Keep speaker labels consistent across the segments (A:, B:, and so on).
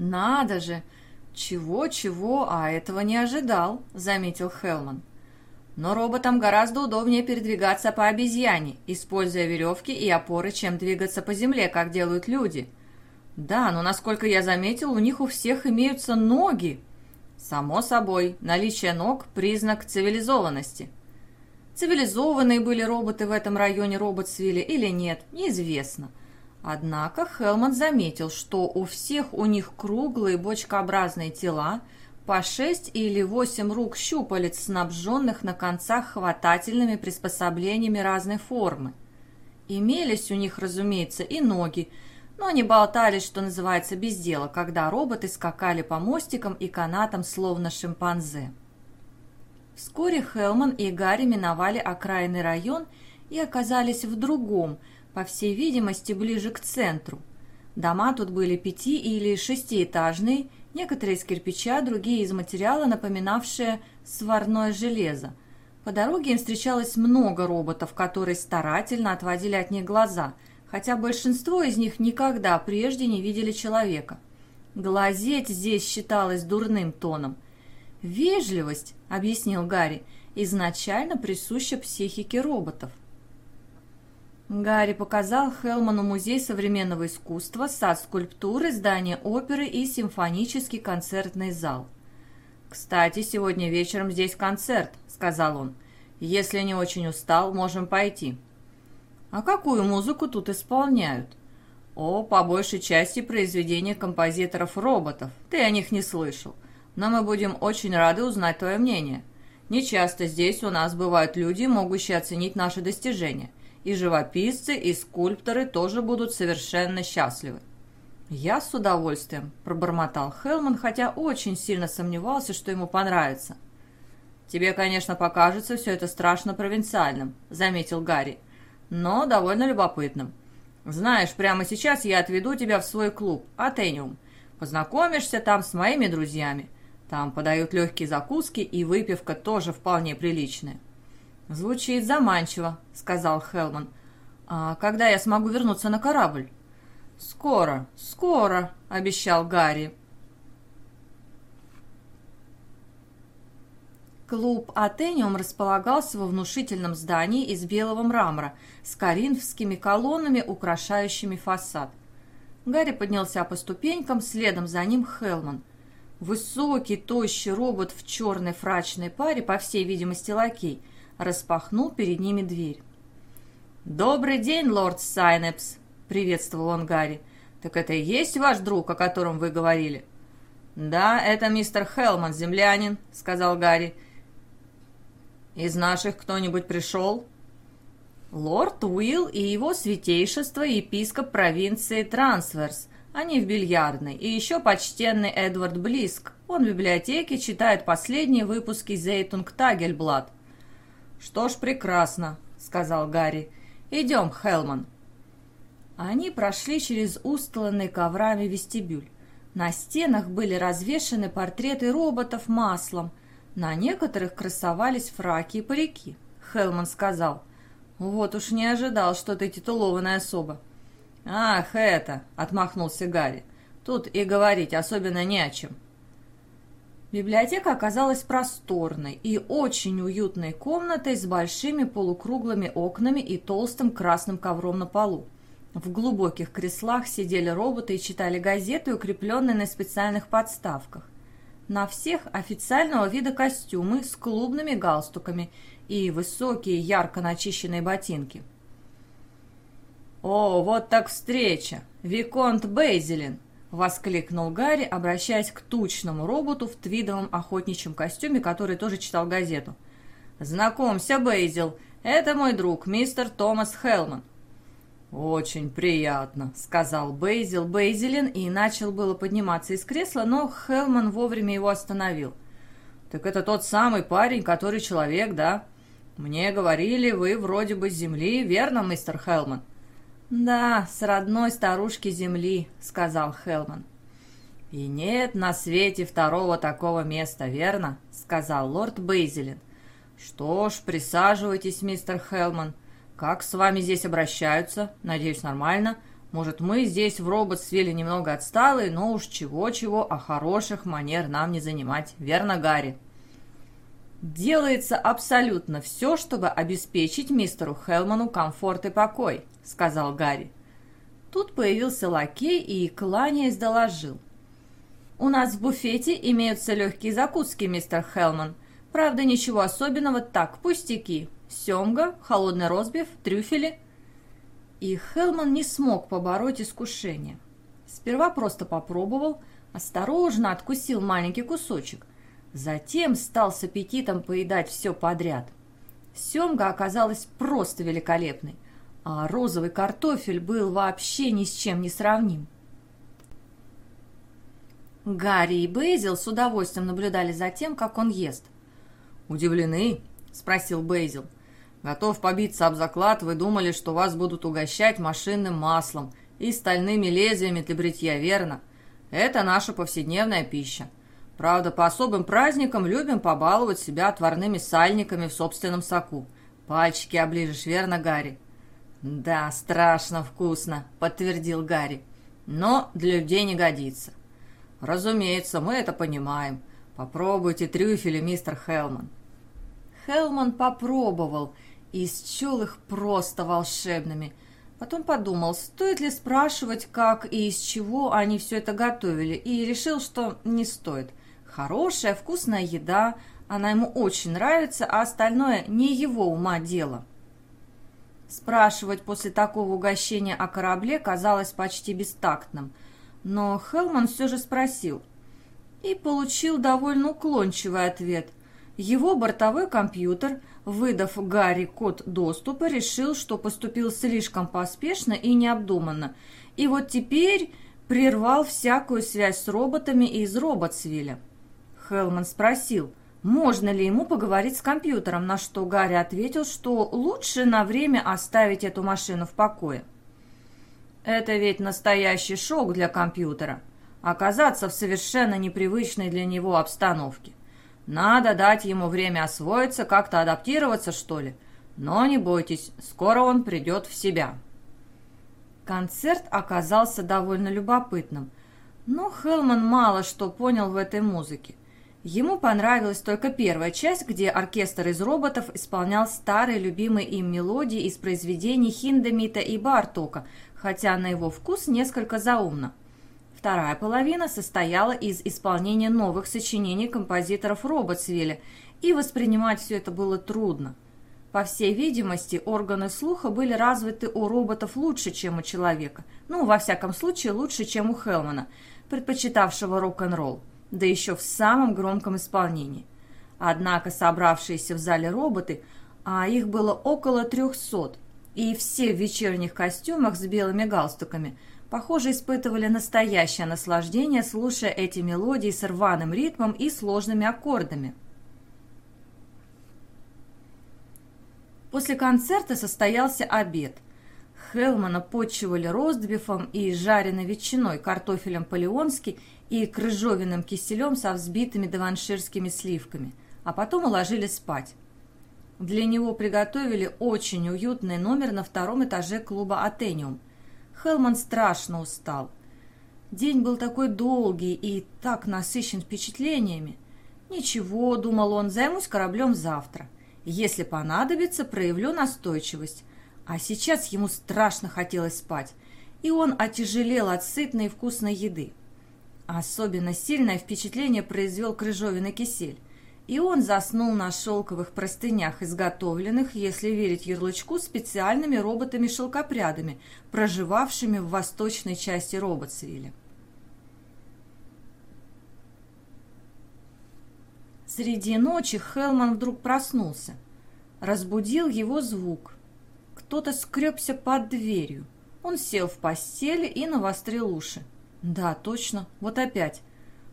A: «Надо же! Чего-чего, а этого не ожидал», — заметил Хелман. «Но роботам гораздо удобнее передвигаться по обезьяне, используя веревки и опоры, чем двигаться по земле, как делают люди». «Да, но, насколько я заметил, у них у всех имеются ноги». «Само собой, наличие ног – признак цивилизованности». Цивилизованные были роботы в этом районе Роботсвилля или нет, неизвестно. Однако Хелман заметил, что у всех у них круглые бочкообразные тела, по шесть или восемь рук щупалец, снабженных на концах хватательными приспособлениями разной формы. Имелись у них, разумеется, и ноги, но они болтались, что называется, без дела, когда роботы скакали по мостикам и канатам, словно шимпанзе. Вскоре Хелман и Гарри миновали окраинный район и оказались в другом – по всей видимости, ближе к центру. Дома тут были пяти- или шестиэтажные, некоторые из кирпича, другие из материала, напоминавшие сварное железо. По дороге им встречалось много роботов, которые старательно отводили от них глаза, хотя большинство из них никогда прежде не видели человека. Глазеть здесь считалось дурным тоном. «Вежливость», — объяснил Гарри, — изначально присуща психике роботов. Гарри показал Хелману музей современного искусства, сад скульптуры, здание оперы и симфонический концертный зал. «Кстати, сегодня вечером здесь концерт», — сказал он. «Если не очень устал, можем пойти». «А какую музыку тут исполняют?» «О, по большей части произведения композиторов-роботов. Ты о них не слышал. Но мы будем очень рады узнать твое мнение. Не часто здесь у нас бывают люди, могущие оценить наши достижения» и живописцы, и скульпторы тоже будут совершенно счастливы. «Я с удовольствием», – пробормотал Хелман, хотя очень сильно сомневался, что ему понравится. «Тебе, конечно, покажется все это страшно провинциальным», – заметил Гарри, – «но довольно любопытным. Знаешь, прямо сейчас я отведу тебя в свой клуб, Атениум. Познакомишься там с моими друзьями. Там подают легкие закуски, и выпивка тоже вполне приличная». «Звучит заманчиво», — сказал Хелман. «А когда я смогу вернуться на корабль?» «Скоро, скоро», — обещал Гарри. Клуб «Атениум» располагался во внушительном здании из белого мрамора с коринфскими колоннами, украшающими фасад. Гарри поднялся по ступенькам, следом за ним Хелман. Высокий, тощий робот в черной фрачной паре, по всей видимости, лакей, распахнул перед ними дверь. «Добрый день, лорд Сайнепс!» — приветствовал он Гарри. «Так это и есть ваш друг, о котором вы говорили?» «Да, это мистер Хелман, землянин», — сказал Гарри. «Из наших кто-нибудь пришел?» «Лорд Уилл и его святейшество епископ провинции Трансверс. Они в бильярдной. И еще почтенный Эдвард Блиск. Он в библиотеке читает последние выпуски Зейтунг Тагельблад. «Что ж, прекрасно», — сказал Гарри. «Идем, Хелман». Они прошли через устланный коврами вестибюль. На стенах были развешаны портреты роботов маслом. На некоторых красовались фраки и парики. Хелман сказал, «Вот уж не ожидал, что ты титулованная особа». «Ах, это!» — отмахнулся Гарри. «Тут и говорить особенно не о чем». Библиотека оказалась просторной и очень уютной комнатой с большими полукруглыми окнами и толстым красным ковром на полу. В глубоких креслах сидели роботы и читали газеты, укрепленные на специальных подставках. На всех официального вида костюмы с клубными галстуками и высокие ярко начищенные ботинки. «О, вот так встреча! Виконт Бейзелин!» — воскликнул Гарри, обращаясь к тучному роботу в твидовом охотничьем костюме, который тоже читал газету. «Знакомься, Бейзил, это мой друг, мистер Томас Хелман». «Очень приятно», — сказал Бейзил Бейзилин и начал было подниматься из кресла, но Хелман вовремя его остановил. «Так это тот самый парень, который человек, да? Мне говорили, вы вроде бы с Земли, верно, мистер Хелман?» «Да, с родной старушки земли», — сказал Хелман. «И нет на свете второго такого места, верно?» — сказал лорд Бейзелин. «Что ж, присаживайтесь, мистер Хелман. Как с вами здесь обращаются? Надеюсь, нормально. Может, мы здесь в робот-свеле немного отсталые, но уж чего-чего, а хороших манер нам не занимать. Верно, Гарри?» «Делается абсолютно все, чтобы обеспечить мистеру Хелману комфорт и покой», — сказал Гарри. Тут появился лакей и, кланяясь, доложил. «У нас в буфете имеются легкие закуски, мистер Хелман. Правда, ничего особенного, так, пустяки. Семга, холодный розбив, трюфели». И Хелман не смог побороть искушение. Сперва просто попробовал, осторожно откусил маленький кусочек. Затем стал с аппетитом поедать все подряд. Семга оказалась просто великолепной – а розовый картофель был вообще ни с чем не сравним. Гарри и Бейзил с удовольствием наблюдали за тем, как он ест.
B: «Удивлены?» – спросил Бейзил. «Готов побиться об заклад, вы думали, что вас будут угощать машинным маслом и стальными лезвиями для бритья, верно? Это наша повседневная пища. Правда, по особым праздникам любим побаловать себя отварными сальниками в собственном соку. Пальчики оближешь, верно, Гарри?»
A: «Да, страшно вкусно», — подтвердил Гарри. «Но для людей не годится».
B: «Разумеется, мы это понимаем. Попробуйте трюфели, мистер Хелман».
A: Хелман попробовал и счел их просто волшебными. Потом подумал, стоит ли спрашивать, как и из чего они все это готовили, и решил, что не стоит. Хорошая, вкусная еда, она ему очень нравится, а остальное не его ума дело. Спрашивать после такого угощения о корабле казалось почти бестактным, но Хелман все же спросил и получил довольно уклончивый ответ. Его бортовой компьютер, выдав Гарри код доступа, решил, что поступил слишком поспешно и необдуманно, и вот теперь прервал всякую связь с роботами из Роботсвилля. Хелман спросил – можно ли ему поговорить с компьютером, на что Гарри ответил, что лучше на время оставить эту машину в покое. Это ведь настоящий шок для компьютера. Оказаться в совершенно непривычной для него обстановке. Надо дать ему время освоиться, как-то адаптироваться, что ли. Но не бойтесь, скоро он придет в себя. Концерт оказался довольно любопытным, но Хелман мало что понял в этой музыке. Ему понравилась только первая часть, где оркестр из роботов исполнял старые любимые им мелодии из произведений Хиндемита и Бартока, хотя на его вкус несколько заумно. Вторая половина состояла из исполнения новых сочинений композиторов Роботсвилля, и воспринимать все это было трудно. По всей видимости, органы слуха были развиты у роботов лучше, чем у человека. Ну, во всяком случае, лучше, чем у Хелмана, предпочитавшего рок-н-ролл да еще в самом громком исполнении. Однако собравшиеся в зале роботы, а их было около трехсот, и все в вечерних костюмах с белыми галстуками, похоже, испытывали настоящее наслаждение, слушая эти мелодии с рваным ритмом и сложными аккордами. После концерта состоялся обед. Хелмана почивали ростбифом и жареной ветчиной, картофелем по-леонски и крыжовенным киселем со взбитыми даванширскими сливками, а потом уложили спать. Для него приготовили очень уютный номер на втором этаже клуба «Атениум». Хелман страшно устал. День был такой долгий и так насыщен впечатлениями. «Ничего», — думал он, — «займусь кораблем завтра. Если понадобится, проявлю настойчивость». А сейчас ему страшно хотелось спать, и он отяжелел от сытной и вкусной еды. Особенно сильное впечатление произвел крыжовенный кисель, и он заснул на шелковых простынях, изготовленных, если верить ярлычку, специальными роботами-шелкопрядами, проживавшими в восточной части Роботсвилля. Среди ночи Хелман вдруг проснулся. Разбудил его звук. Кто-то скребся под дверью. Он сел в постели и навострил уши. Да, точно, вот опять.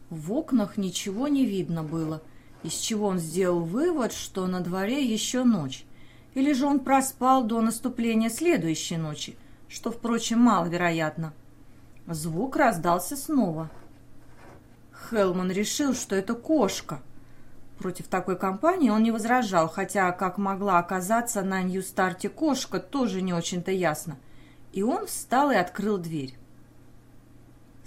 A: В окнах ничего не видно было, из чего он сделал вывод, что на дворе еще ночь. Или же он проспал до наступления следующей ночи, что, впрочем, маловероятно. Звук раздался снова. Хелман решил, что это кошка. Против такой компании он не возражал, хотя, как могла оказаться на Нью-Старте кошка, тоже не очень-то ясно. и он встал и открыл дверь.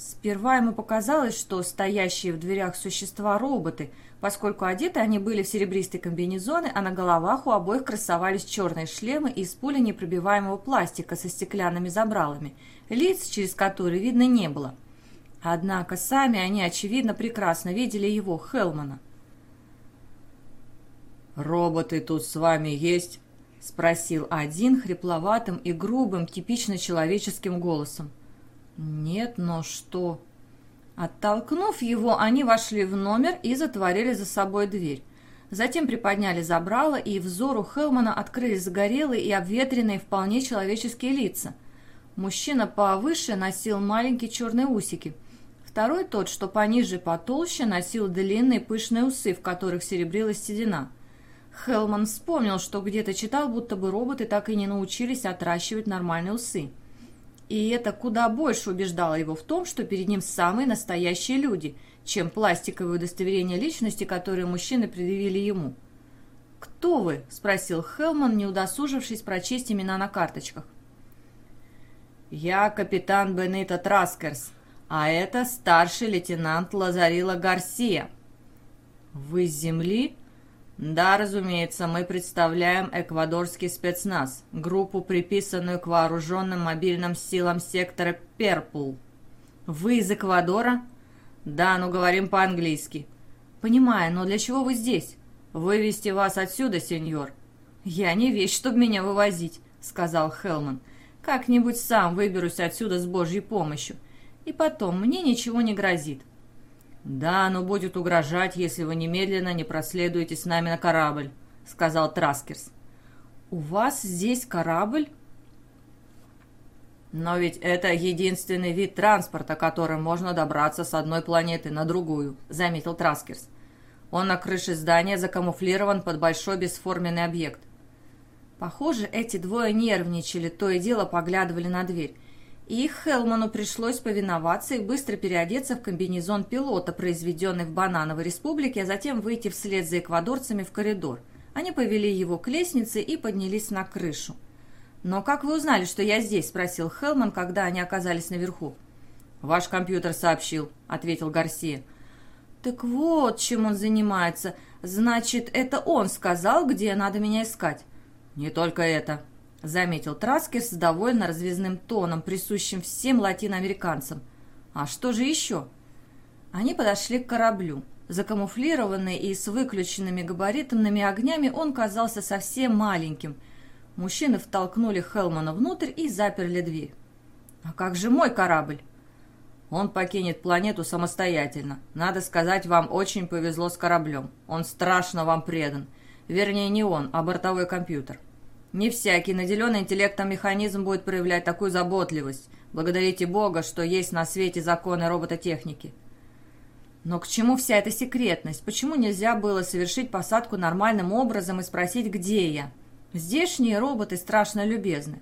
A: Сперва ему показалось, что стоящие в дверях существа роботы, поскольку одеты они были в серебристые комбинезоны, а на головах у обоих красовались черные шлемы из пули непробиваемого пластика со стеклянными забралами, лиц, через которые видно не было. Однако сами они, очевидно, прекрасно видели его, Хелмана.
B: «Роботы тут с вами есть?» — спросил один хрипловатым и грубым, типично человеческим голосом.
A: «Нет, но что?» Оттолкнув его, они вошли в номер и затворили за собой дверь. Затем приподняли забрало, и взору Хелмана открылись загорелые и обветренные вполне человеческие лица. Мужчина повыше носил маленькие черные усики. Второй, тот, что пониже и потолще, носил длинные пышные усы, в которых серебрилась седина. Хелман вспомнил, что где-то читал, будто бы роботы так и не научились отращивать нормальные усы. И это куда больше убеждало его в том, что перед ним самые настоящие люди, чем пластиковые удостоверения личности, которые мужчины предъявили ему. «Кто вы?» – спросил Хелман, не удосужившись прочесть имена на карточках.
B: «Я капитан Бенита Траскерс, а это старший лейтенант Лазарила Гарсия».
A: «Вы с земли?»
B: Да, разумеется, мы представляем эквадорский спецназ, группу, приписанную к вооруженным мобильным силам сектора Перпул.
A: Вы из Эквадора?
B: Да, но говорим по-английски.
A: Понимаю, но для чего вы здесь?
B: Вывести вас отсюда, сеньор.
A: Я не вещь, чтобы меня вывозить, сказал Хелман. Как-нибудь сам выберусь отсюда с Божьей помощью. И потом, мне ничего не грозит.
B: «Да, но будет угрожать, если вы немедленно не проследуете с нами на корабль», — сказал Траскерс.
A: «У вас здесь корабль?»
B: «Но ведь это единственный вид транспорта, которым можно добраться с одной планеты на другую», — заметил Траскерс. «Он на крыше здания закамуфлирован под большой бесформенный объект».
A: Похоже, эти двое нервничали, то и дело поглядывали на дверь. И Хелману пришлось повиноваться и быстро переодеться в комбинезон пилота, произведенный в Банановой республике, а затем выйти вслед за эквадорцами в коридор. Они повели его к лестнице и поднялись на крышу. «Но как вы узнали, что я здесь?» – спросил Хелман, когда они оказались наверху.
B: «Ваш компьютер сообщил», – ответил Гарсия.
A: «Так вот, чем он занимается. Значит, это он сказал, где надо меня искать?»
B: «Не только это», —
A: заметил Траскерс с довольно развязным тоном, присущим всем латиноамериканцам. «А что же еще?» Они подошли к кораблю. Закамуфлированный и с выключенными габаритными огнями он казался совсем маленьким. Мужчины втолкнули Хелмана внутрь и заперли дверь. «А как же мой корабль?»
B: «Он покинет планету самостоятельно. Надо сказать, вам очень повезло с кораблем. Он страшно вам предан. Вернее, не он, а бортовой компьютер». Не всякий наделенный интеллектом механизм будет проявлять такую заботливость. Благодарите Бога, что есть на свете законы робототехники.
A: Но к чему вся эта секретность? Почему нельзя было совершить посадку нормальным образом и спросить, где я? Здешние роботы страшно любезны.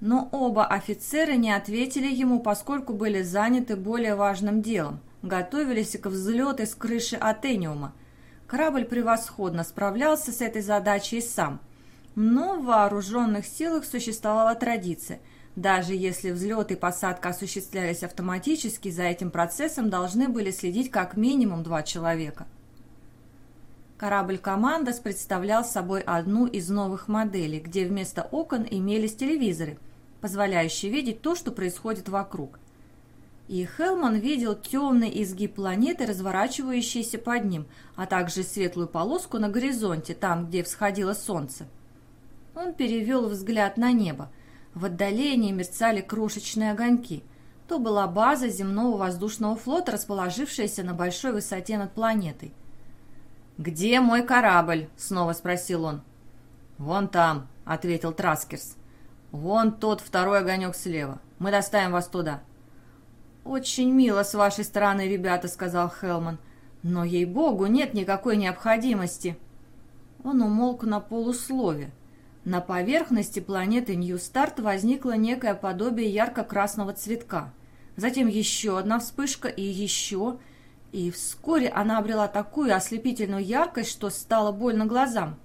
A: Но оба офицера не ответили ему, поскольку были заняты более важным делом. Готовились к взлету с крыши Атениума. Корабль превосходно справлялся с этой задачей сам – но в вооруженных силах существовала традиция. Даже если взлет и посадка осуществлялись автоматически, за этим процессом должны были следить как минимум два человека. Корабль «Командос» представлял собой одну из новых моделей, где вместо окон имелись телевизоры, позволяющие видеть то, что происходит вокруг. И Хелман видел темный изгиб планеты, разворачивающийся под ним, а также светлую полоску на горизонте, там, где всходило солнце. Он перевел взгляд на небо. В отдалении мерцали крошечные огоньки. То была база земного воздушного флота, расположившаяся на большой высоте над планетой.
B: «Где мой корабль?» — снова спросил он.
A: «Вон там», — ответил Траскерс. «Вон тот второй огонек слева. Мы доставим вас туда». «Очень мило с вашей стороны, ребята», — сказал Хелман. «Но, ей-богу, нет никакой необходимости». Он умолк на полуслове. На поверхности планеты Нью-Старт возникло некое подобие ярко-красного цветка. Затем еще одна вспышка и еще. И вскоре она обрела такую ослепительную яркость, что стало больно глазам.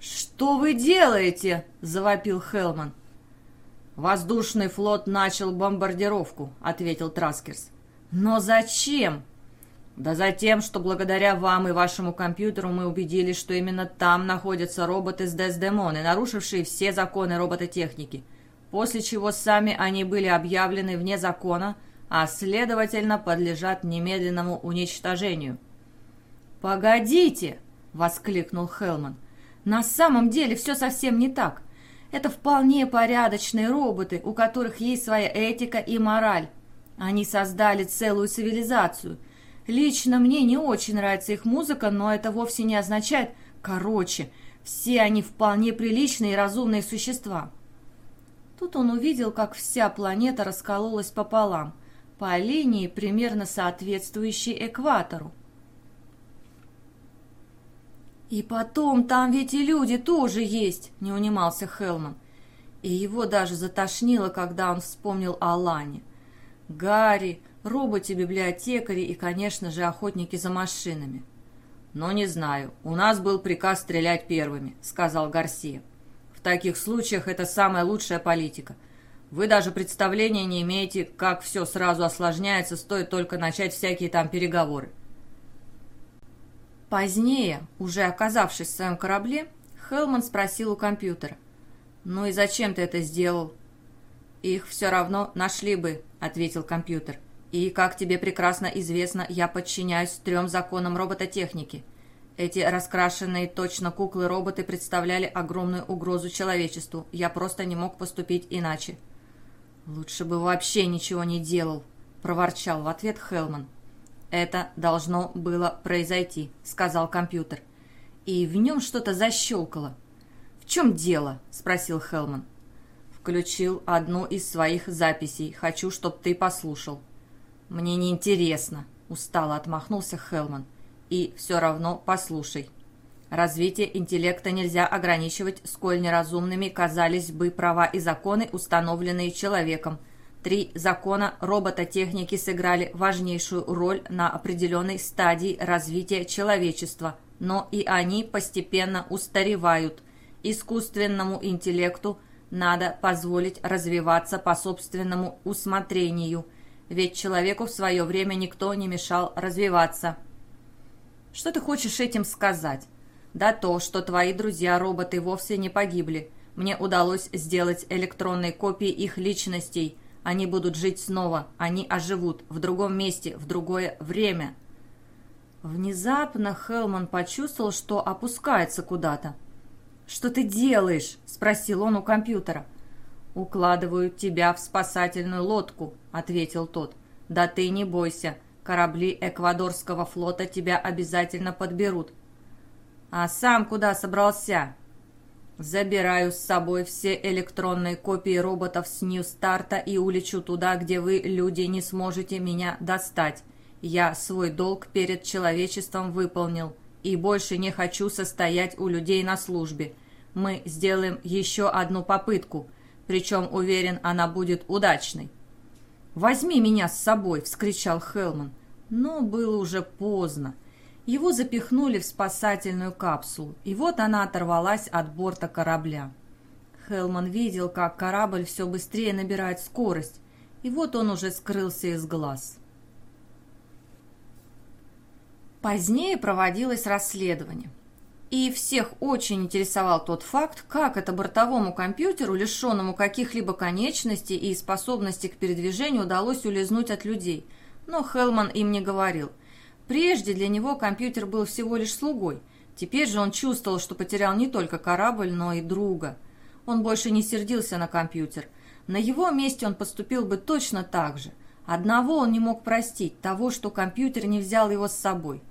B: «Что вы делаете?» – завопил Хелман. «Воздушный флот начал бомбардировку», — ответил Траскерс. «Но зачем?» «Да за тем, что благодаря вам и вашему компьютеру мы убедились, что именно там находятся роботы с Дездемоны, нарушившие все законы робототехники, после чего сами они были объявлены вне закона, а, следовательно, подлежат немедленному уничтожению».
A: «Погодите!» — воскликнул Хелман. «На самом деле все совсем не так. Это вполне порядочные роботы, у которых есть своя этика и мораль. Они создали целую цивилизацию — Лично мне не очень нравится их музыка, но это вовсе не означает... Короче, все они вполне приличные и разумные существа. Тут он увидел, как вся планета раскололась пополам, по линии, примерно соответствующей экватору. «И потом, там ведь и люди тоже есть», — не унимался Хелман. И его даже затошнило, когда он вспомнил о Лане. Гарри, роботи-библиотекари и, конечно же, охотники за машинами. «Но не знаю. У нас был приказ стрелять первыми», — сказал Гарсия. «В таких случаях это самая лучшая политика. Вы даже представления не имеете, как все сразу осложняется, стоит только начать всякие там переговоры». Позднее, уже оказавшись в своем корабле, Хелман спросил у компьютера. «Ну и зачем ты это сделал?» «Их все равно нашли бы», — ответил компьютер. И, как тебе прекрасно известно, я подчиняюсь трем законам робототехники. Эти раскрашенные точно куклы-роботы представляли огромную угрозу человечеству. Я просто не мог поступить иначе. «Лучше бы вообще ничего не делал», — проворчал в ответ Хелман. «Это должно было произойти», — сказал компьютер. И в нем что-то защелкало. «В чем дело?» — спросил Хелман. «Включил одну из своих записей. Хочу, чтобы ты послушал». «Мне не интересно», — устало отмахнулся Хелман. «И все равно послушай. Развитие интеллекта нельзя ограничивать, сколь неразумными казались бы права и законы, установленные человеком. Три закона робототехники сыграли важнейшую роль на определенной стадии развития человечества, но и они постепенно устаревают. Искусственному интеллекту надо позволить развиваться по собственному усмотрению – ведь человеку в свое время никто не мешал развиваться. Что ты хочешь этим сказать? Да то, что твои друзья-роботы вовсе не погибли. Мне удалось сделать электронные копии их личностей. Они будут жить снова, они оживут в другом месте, в другое время. Внезапно Хелман почувствовал, что опускается куда-то. «Что ты делаешь?» – спросил он у компьютера. «Укладываю тебя в спасательную лодку», — ответил тот. «Да ты не бойся, корабли Эквадорского флота тебя обязательно подберут». «А сам куда собрался?» «Забираю с собой все электронные копии роботов с Нью-Старта и улечу туда, где вы, люди, не сможете меня достать. Я свой долг перед человечеством выполнил и больше не хочу состоять у людей на службе. Мы сделаем еще одну попытку — причем, уверен, она будет удачной. «Возьми меня с собой!» — вскричал Хелман. Но было уже поздно. Его запихнули в спасательную капсулу, и вот она оторвалась от борта корабля. Хелман видел, как корабль все быстрее набирает скорость, и вот он уже скрылся из глаз. Позднее проводилось расследование. И всех очень интересовал тот факт, как это бортовому компьютеру, лишенному каких-либо конечностей и способности к передвижению, удалось улизнуть от людей. Но Хелман им не говорил. Прежде для него компьютер был всего лишь слугой. Теперь же он чувствовал, что потерял не только корабль, но и друга. Он больше не сердился на компьютер. На его месте он поступил бы точно так же. Одного он не мог простить, того, что компьютер не взял его с собой.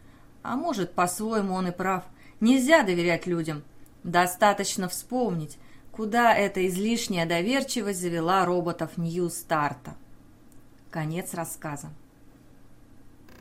A: А может, по-своему он и прав – Нельзя доверять людям. Достаточно вспомнить, куда эта излишняя доверчивость завела роботов Нью-Старта. Конец рассказа.